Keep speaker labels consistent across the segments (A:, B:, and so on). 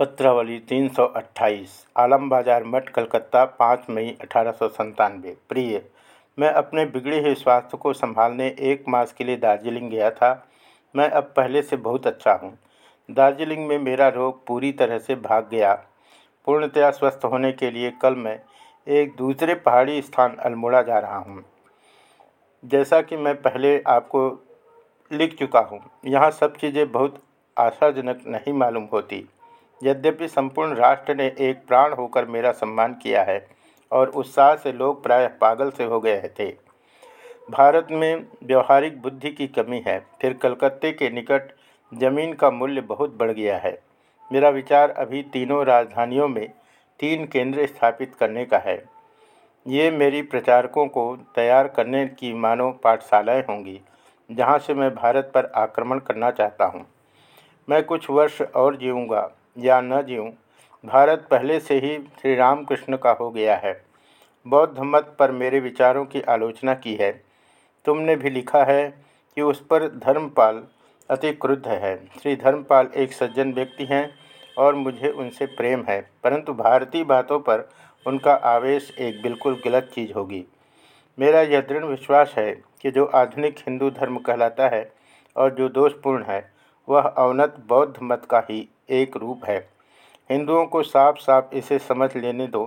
A: पत्रावली तीन सौ अट्ठाईस, आलम बाज़ार मठ, कलकत्ता, पाँच मई अठारह प्रिय, मैं अपने बिगड़े हुए स्वास्थ्य को संभालने एक मास के लिए दार्जिलिंग गया था। मैं अब पहले से बहुत अच्छा हूँ। दार्जिलिंग में मेरा रोग पूरी तरह से भाग गया। पूर्णतया स्वस्थ होने के लिए कल मैं एक दूसरे पहाड़ी स्थान अल्मोड़ा जा रहा हूँ। जैसा कि मैं पहले आपको लिख चुका हूँ, यहाँ सब चीज़ें बहुत आशाजनक नहीं मालूम होती। यद्यपि संपूर्ण राष्ट्र ने एक प्राण होकर मेरा सम्मान किया है और उत्साह से लोग प्रायः पागल से हो गए थे। भारत में व्यवहारिक बुद्धि की कमी है। फिर कलकत्ते के निकट ज़मीन का मूल्य बहुत बढ़ गया है। मेरा विचार अभी तीनों राजधानियों में तीन केंद्र स्थापित करने का है। ये मेरी प्रचारकों को तैयार करने की मानव पाठशालाएँ होंगी, जहाँ से मैं भारत पर आक्रमण करना चाहता हूँ। मैं कुछ वर्ष और जीऊँगा। या न जीऊँ, भारत पहले से ही श्री रामकृष्ण का हो गया है। बौद्ध मत पर मेरे विचारों की आलोचना की है। तुमने भी लिखा है कि उस पर धर्मपाल अति क्रुद्ध है। श्री धर्मपाल एक सज्जन व्यक्ति हैं और मुझे उनसे प्रेम है, परंतु भारतीय बातों पर उनका आवेश एक बिल्कुल गलत चीज़ होगी। मेरा यह दृढ़ विश्वास है कि जो आधुनिक हिंदू धर्म कहलाता है और जो दोषपूर्ण है, वह अवनत बौद्ध मत का ही एक रूप है। हिंदुओं को साफ़ साफ़ इसे समझ लेने दो,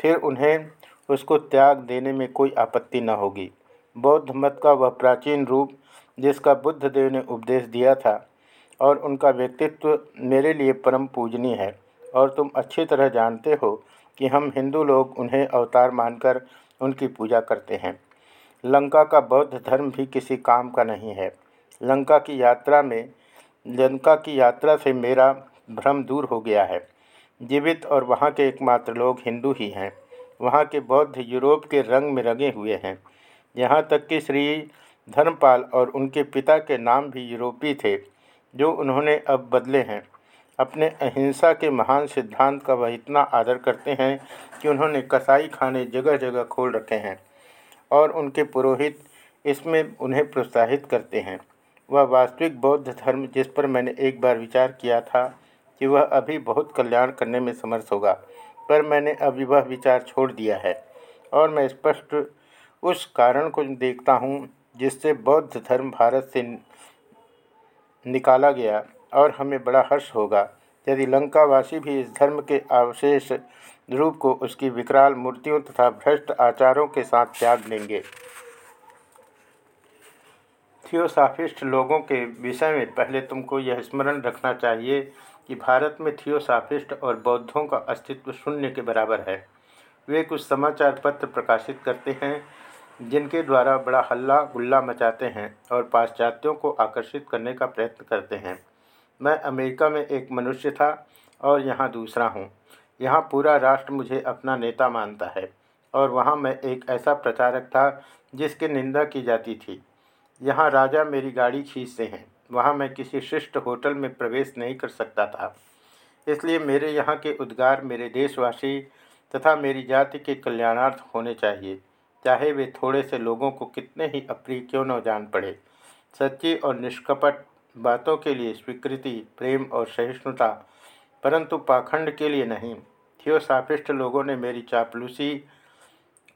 A: फिर उन्हें उसको त्याग देने में कोई आपत्ति न होगी। बौद्ध मत का वह प्राचीन रूप जिसका बुद्ध देव ने उपदेश दिया था और उनका व्यक्तित्व मेरे लिए परम पूजनीय है और तुम अच्छी तरह जानते हो कि हम हिंदू लोग उन्हें अवतार मानकर उनकी पूजा करते हैं। लंका का बौद्ध धर्म भी किसी काम का नहीं है। लंका की यात्रा में, लंका की यात्रा से मेरा भ्रम दूर हो गया है। जीवित और वहाँ के एकमात्र लोग हिंदू ही हैं। वहाँ के बौद्ध यूरोप के रंग में रंगे हुए हैं। यहाँ तक कि श्री धर्मपाल और उनके पिता के नाम भी यूरोपीय थे, जो उन्होंने अब बदले हैं। अपने अहिंसा के महान सिद्धांत का वह इतना आदर करते हैं कि उन्होंने कसाई खाने जगह जगह खोल रखे हैं और उनके पुरोहित इसमें उन्हें प्रोत्साहित करते हैं। वह वास्तविक बौद्ध धर्म जिस पर मैंने एक बार विचार किया था कि वह अभी बहुत कल्याण करने में समर्थ होगा, पर मैंने अभी वह विचार छोड़ दिया है। और मैं स्पष्ट उस कारण को देखता हूँ, जिससे बौद्ध धर्म भारत से निकाला गया और हमें बड़ा हर्ष होगा। यदि लंकावासी भी इस धर्म के अवशेष रूप को उसकी विकराल मूर्तियों तथा भ्रष्ट आचारों के साथ त्याग देंगे। थियोसाफिस्ट लोगों के विषय में पहले तुमको यह स्मरण रखना चाहिए कि भारत में थियोसाफिस्ट और बौद्धों का अस्तित्व शून्य के बराबर है। वे कुछ समाचार पत्र प्रकाशित करते हैं, जिनके द्वारा बड़ा हल्ला गुल्ला मचाते हैं और पाश्चात्यों को आकर्षित करने का प्रयत्न करते हैं। मैं अमेरिका में एक मनुष्य था और यहाँ दूसरा हूँ। यहाँ पूरा राष्ट्र मुझे अपना नेता मानता है और वहाँ मैं एक ऐसा प्रचारक था जिसकी निंदा की जाती थी। यहाँ राजा मेरी गाड़ी खींचते हैं। वहाँ मैं किसी शिष्ट होटल में प्रवेश नहीं कर सकता था। इसलिए मेरे यहाँ के उद्गार मेरे देशवासी तथा मेरी जाति के कल्याणार्थ होने चाहिए, चाहे वे थोड़े से लोगों को कितने ही अप्रिय क्यों न जान पड़े। सच्ची और निष्कपट बातों के लिए स्वीकृति, प्रेम और सहिष्णुता, परंतु पाखंड के लिए नहीं। थियोसाफिस्ट लोगों ने मेरी चापलूसी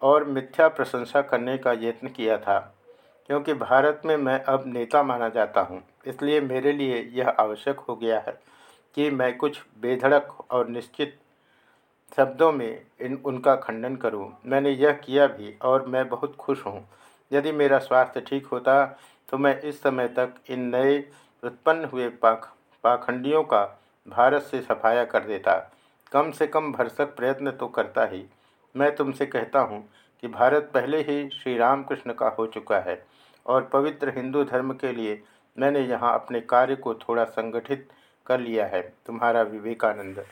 A: और मिथ्या प्रशंसा करने का यत्न किया था। क्योंकि भारत में मैं अब नेता माना जाता हूँ इसलिए मेरे लिए यह आवश्यक हो गया है कि मैं कुछ बेधड़क और निश्चित शब्दों में इन, उनका खंडन करूँ। मैंने यह किया भी और मैं बहुत खुश हूँ। यदि मेरा स्वास्थ्य ठीक होता तो मैं इस समय तक इन नए उत्पन्न हुए पाख, पाखंडियों का भारत से सफाया कर देता कम से कम भरसक प्रयत्न तो करता ही मैं तुमसे कहता हूँ कि भारत पहले ही श्री रामकृष्ण का हो चुका है और पवित्र हिंदू धर्म के लिए मैंने यहाँ अपने कार्य को थोड़ा संगठित कर लिया है। तुम्हारा विवेकानंद।